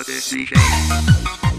Odyssey. Day.